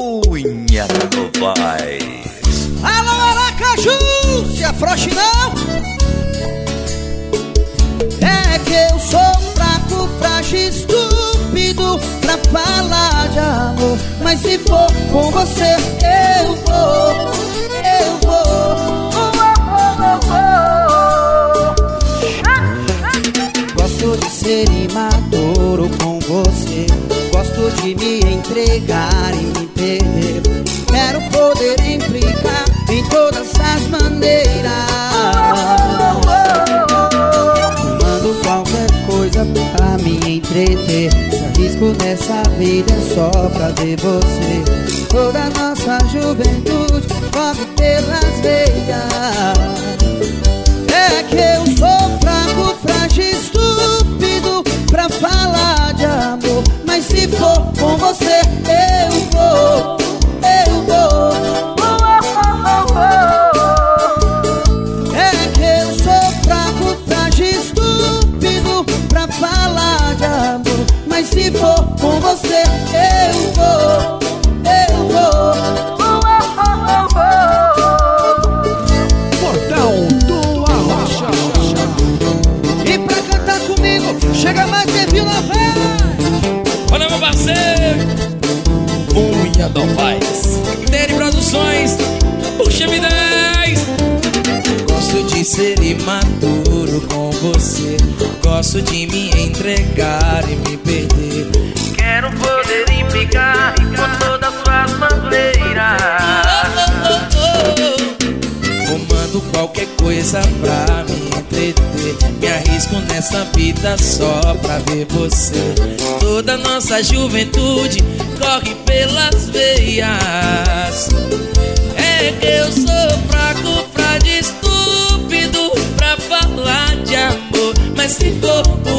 Unha do Paz. Alô, Aracaju, se afroche não. É que eu sou fraco, frágil, estúpido pra falar de amor. Mas se for com você, eu vou, eu vou. Gosto de ser imaturo com você. Gosto de me entregar e me perder. Quero poder implicar em todas as maneiras. Mando qualquer coisa pra me entreter. Se arrisco nessa vida é só pra ver você. Toda nossa juventude corre pelas veias. É que eu sou se for com você, eu vou, eu vou. É que eu sou fraco, frágil, estúpido pra falar de amor. Mas se for com você, eu Do Paz Tere Produções Puxa me 10 Gosto de ser imaturo com você. Gosto de me entregar e me perder. Quero poder implicar com todas suas maneiras. Fumando qualquer coisa pra me entreter. Me arrisco nessa vida só pra ver você. Toda nossa juventude corre pelas veias. É que eu sou fraco, frágil, estúpido pra falar de amor. Mas se for por